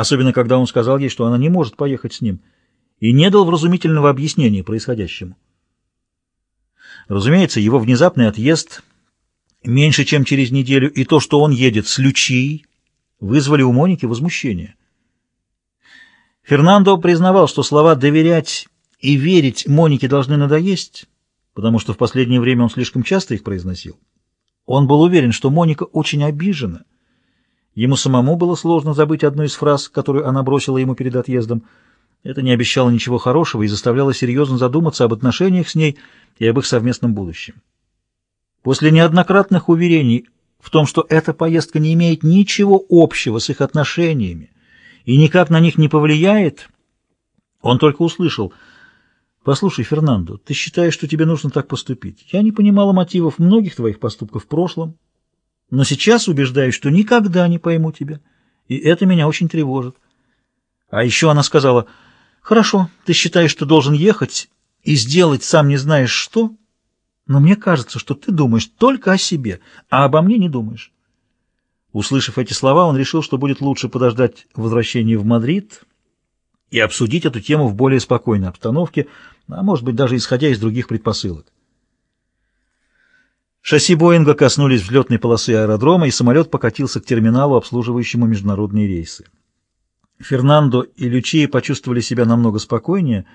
особенно когда он сказал ей, что она не может поехать с ним, и не дал вразумительного объяснения происходящему. Разумеется, его внезапный отъезд меньше, чем через неделю, и то, что он едет с Лючией, вызвали у Моники возмущение. Фернандо признавал, что слова «доверять» и «верить» Монике должны надоесть, потому что в последнее время он слишком часто их произносил. Он был уверен, что Моника очень обижена. Ему самому было сложно забыть одну из фраз, которую она бросила ему перед отъездом. Это не обещало ничего хорошего и заставляло серьезно задуматься об отношениях с ней и об их совместном будущем. После неоднократных уверений в том, что эта поездка не имеет ничего общего с их отношениями и никак на них не повлияет, он только услышал «Послушай, Фернандо, ты считаешь, что тебе нужно так поступить? Я не понимала мотивов многих твоих поступков в прошлом, но сейчас убеждаюсь, что никогда не пойму тебя, и это меня очень тревожит». А еще она сказала «Хорошо, ты считаешь, что должен ехать и сделать сам не знаешь что?» Но мне кажется, что ты думаешь только о себе, а обо мне не думаешь. Услышав эти слова, он решил, что будет лучше подождать возвращения в Мадрид и обсудить эту тему в более спокойной обстановке, а может быть даже исходя из других предпосылок. Шасси Боинга коснулись взлетной полосы аэродрома, и самолет покатился к терминалу, обслуживающему международные рейсы. Фернандо и Лючия почувствовали себя намного спокойнее —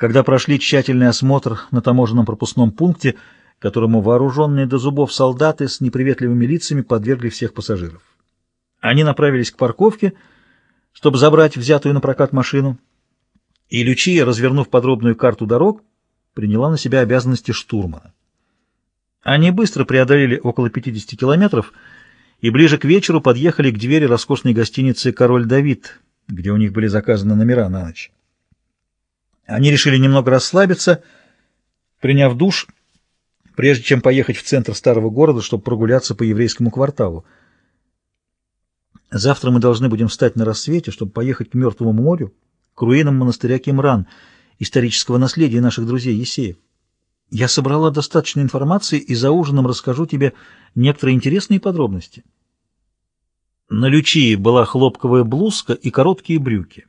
когда прошли тщательный осмотр на таможенном пропускном пункте, которому вооруженные до зубов солдаты с неприветливыми лицами подвергли всех пассажиров. Они направились к парковке, чтобы забрать взятую на прокат машину, и Лючия, развернув подробную карту дорог, приняла на себя обязанности штурмана. Они быстро преодолели около 50 километров и ближе к вечеру подъехали к двери роскошной гостиницы «Король Давид», где у них были заказаны номера на ночь. Они решили немного расслабиться, приняв душ, прежде чем поехать в центр старого города, чтобы прогуляться по еврейскому кварталу. Завтра мы должны будем встать на рассвете, чтобы поехать к Мертвому морю, к руинам монастыря Кимран, исторического наследия наших друзей Есеев. Я собрала достаточно информации и за ужином расскажу тебе некоторые интересные подробности. На Лючии была хлопковая блузка и короткие брюки.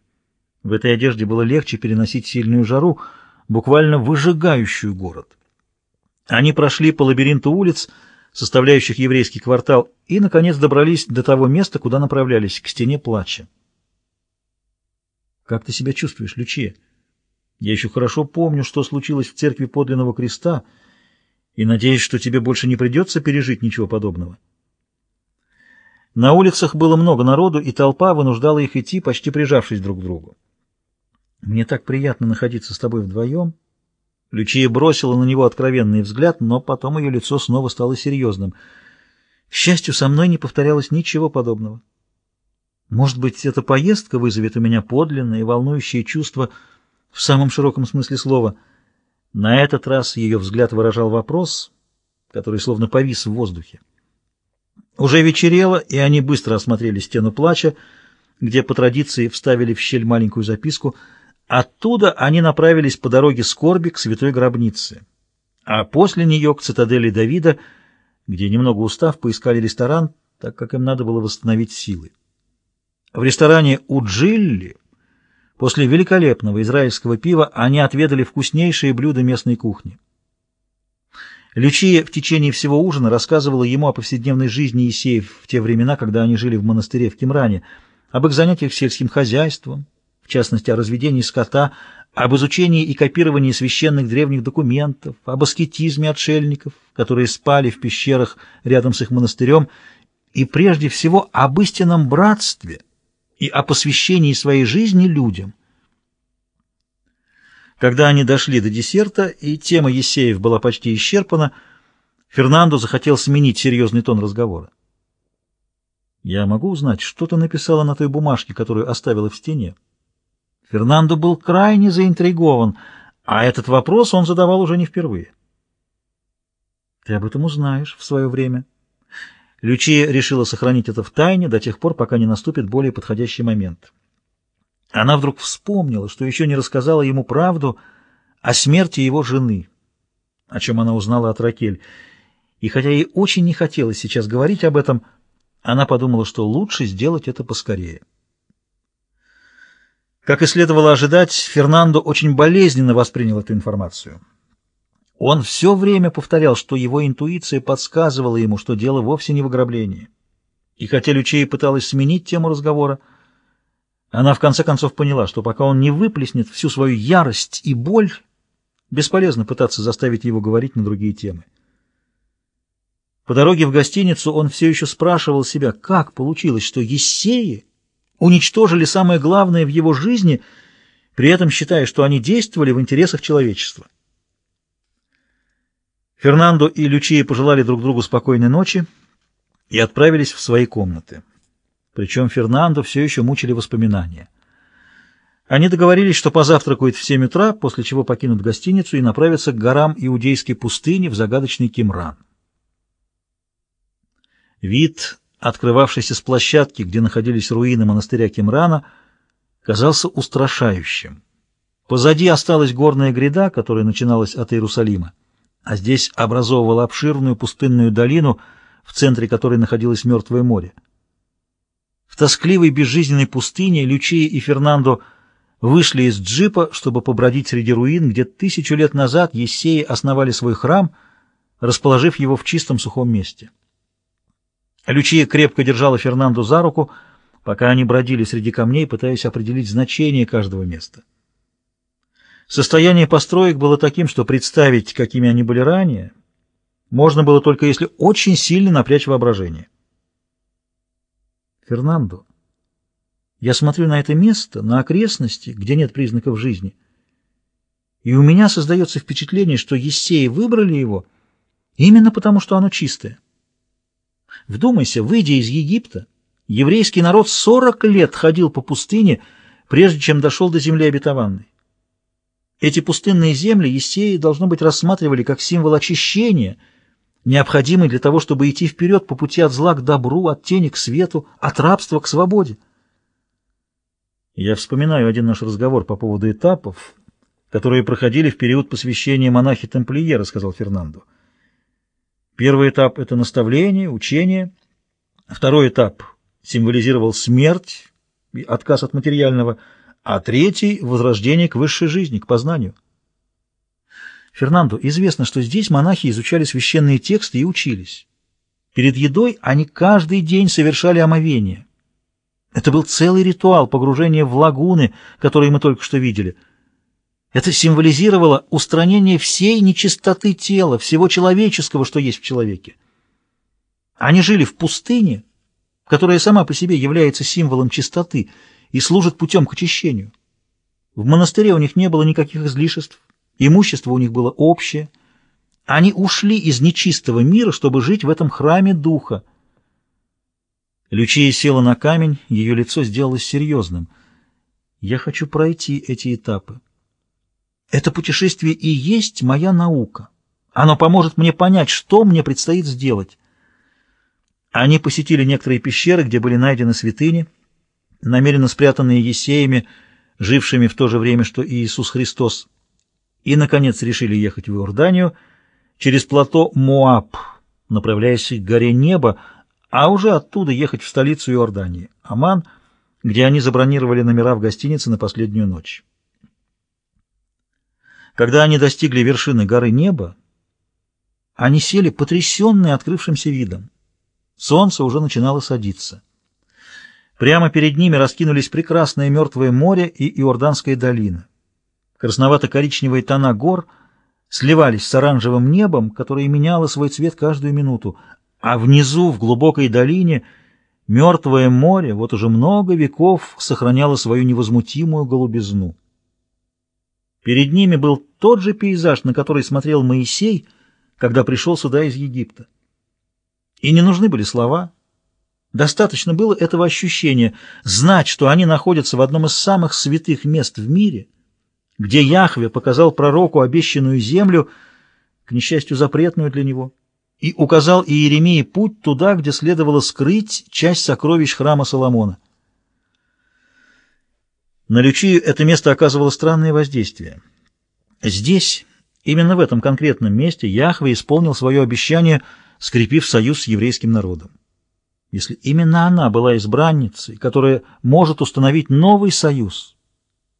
В этой одежде было легче переносить сильную жару, буквально выжигающую город. Они прошли по лабиринту улиц, составляющих еврейский квартал, и, наконец, добрались до того места, куда направлялись, к стене плача. «Как ты себя чувствуешь, Лючия? Я еще хорошо помню, что случилось в церкви подлинного креста, и надеюсь, что тебе больше не придется пережить ничего подобного». На улицах было много народу, и толпа вынуждала их идти, почти прижавшись друг к другу. Мне так приятно находиться с тобой вдвоем. Лючия бросила на него откровенный взгляд, но потом ее лицо снова стало серьезным. К счастью, со мной не повторялось ничего подобного. Может быть, эта поездка вызовет у меня подлинное и волнующее чувство в самом широком смысле слова. На этот раз ее взгляд выражал вопрос, который словно повис в воздухе. Уже вечерело, и они быстро осмотрели стену плача, где по традиции вставили в щель маленькую записку — Оттуда они направились по дороге скорби к святой гробнице, а после нее к цитадели Давида, где, немного устав, поискали ресторан, так как им надо было восстановить силы. В ресторане у Джилли после великолепного израильского пива они отведали вкуснейшие блюда местной кухни. Лючия в течение всего ужина рассказывала ему о повседневной жизни Есеев в те времена, когда они жили в монастыре в Кимране, об их занятиях сельским хозяйством, частности о разведении скота, об изучении и копировании священных древних документов, об аскетизме отшельников, которые спали в пещерах рядом с их монастырем, и прежде всего об истинном братстве и о посвящении своей жизни людям. Когда они дошли до десерта, и тема Есеев была почти исчерпана, Фернандо захотел сменить серьезный тон разговора. «Я могу узнать, что ты написала на той бумажке, которую оставила в стене?» Фернандо был крайне заинтригован, а этот вопрос он задавал уже не впервые. «Ты об этом узнаешь в свое время». Лючия решила сохранить это в тайне до тех пор, пока не наступит более подходящий момент. Она вдруг вспомнила, что еще не рассказала ему правду о смерти его жены, о чем она узнала от Ракель. И хотя ей очень не хотелось сейчас говорить об этом, она подумала, что лучше сделать это поскорее. Как и следовало ожидать, Фернандо очень болезненно воспринял эту информацию. Он все время повторял, что его интуиция подсказывала ему, что дело вовсе не в ограблении. И хотя Лючея пыталась сменить тему разговора, она в конце концов поняла, что пока он не выплеснет всю свою ярость и боль, бесполезно пытаться заставить его говорить на другие темы. По дороге в гостиницу он все еще спрашивал себя, как получилось, что Ессеи уничтожили самое главное в его жизни, при этом считая, что они действовали в интересах человечества. Фернандо и Лючия пожелали друг другу спокойной ночи и отправились в свои комнаты. Причем Фернандо все еще мучили воспоминания. Они договорились, что позавтракают в 7 утра, после чего покинут гостиницу и направятся к горам Иудейской пустыни в загадочный Кимран. Вид, открывавшийся с площадки, где находились руины монастыря Кимрана, казался устрашающим. Позади осталась горная гряда, которая начиналась от Иерусалима а здесь образовывала обширную пустынную долину, в центре которой находилось Мертвое море. В тоскливой безжизненной пустыне Лючия и Фернандо вышли из джипа, чтобы побродить среди руин, где тысячу лет назад Ессеи основали свой храм, расположив его в чистом сухом месте. Лючия крепко держала Фернандо за руку, пока они бродили среди камней, пытаясь определить значение каждого места. Состояние построек было таким, что представить, какими они были ранее, можно было только если очень сильно напрячь воображение. Фернандо, я смотрю на это место, на окрестности, где нет признаков жизни, и у меня создается впечатление, что Ессеи выбрали его именно потому, что оно чистое. Вдумайся, выйдя из Египта, еврейский народ 40 лет ходил по пустыне, прежде чем дошел до земли обетованной. Эти пустынные земли Есеи, должно быть, рассматривали как символ очищения, необходимый для того, чтобы идти вперед по пути от зла к добру, от тени к свету, от рабства к свободе. Я вспоминаю один наш разговор по поводу этапов, которые проходили в период посвящения монахи-тамплиера, рассказал Фернандо. Первый этап — это наставление, учение. Второй этап символизировал смерть, отказ от материального — а третий — возрождение к высшей жизни, к познанию. Фернандо, известно, что здесь монахи изучали священные тексты и учились. Перед едой они каждый день совершали омовение. Это был целый ритуал погружения в лагуны, которые мы только что видели. Это символизировало устранение всей нечистоты тела, всего человеческого, что есть в человеке. Они жили в пустыне, которая сама по себе является символом чистоты, и служат путем к очищению. В монастыре у них не было никаких излишеств, имущество у них было общее. Они ушли из нечистого мира, чтобы жить в этом храме духа. Лючия села на камень, ее лицо сделалось серьезным. «Я хочу пройти эти этапы. Это путешествие и есть моя наука. Оно поможет мне понять, что мне предстоит сделать». Они посетили некоторые пещеры, где были найдены святыни, намеренно спрятанные Есеями, жившими в то же время, что и Иисус Христос, и, наконец, решили ехать в Иорданию через плато Моаб, направляясь к горе Неба, а уже оттуда ехать в столицу Иордании, Аман, где они забронировали номера в гостинице на последнюю ночь. Когда они достигли вершины горы Неба, они сели потрясенные открывшимся видом. Солнце уже начинало садиться. Прямо перед ними раскинулись прекрасное мертвое море и Иорданская долина. Красновато-коричневые тона гор сливались с оранжевым небом, которое меняло свой цвет каждую минуту, а внизу, в глубокой долине, мертвое море вот уже много веков сохраняло свою невозмутимую голубизну. Перед ними был тот же пейзаж, на который смотрел Моисей, когда пришел сюда из Египта. И не нужны были слова — Достаточно было этого ощущения, знать, что они находятся в одном из самых святых мест в мире, где Яхве показал пророку обещанную землю, к несчастью, запретную для него, и указал Иеремии путь туда, где следовало скрыть часть сокровищ храма Соломона. На Лючию это место оказывало странное воздействие. Здесь, именно в этом конкретном месте, Яхве исполнил свое обещание, скрепив союз с еврейским народом если именно она была избранницей, которая может установить новый союз,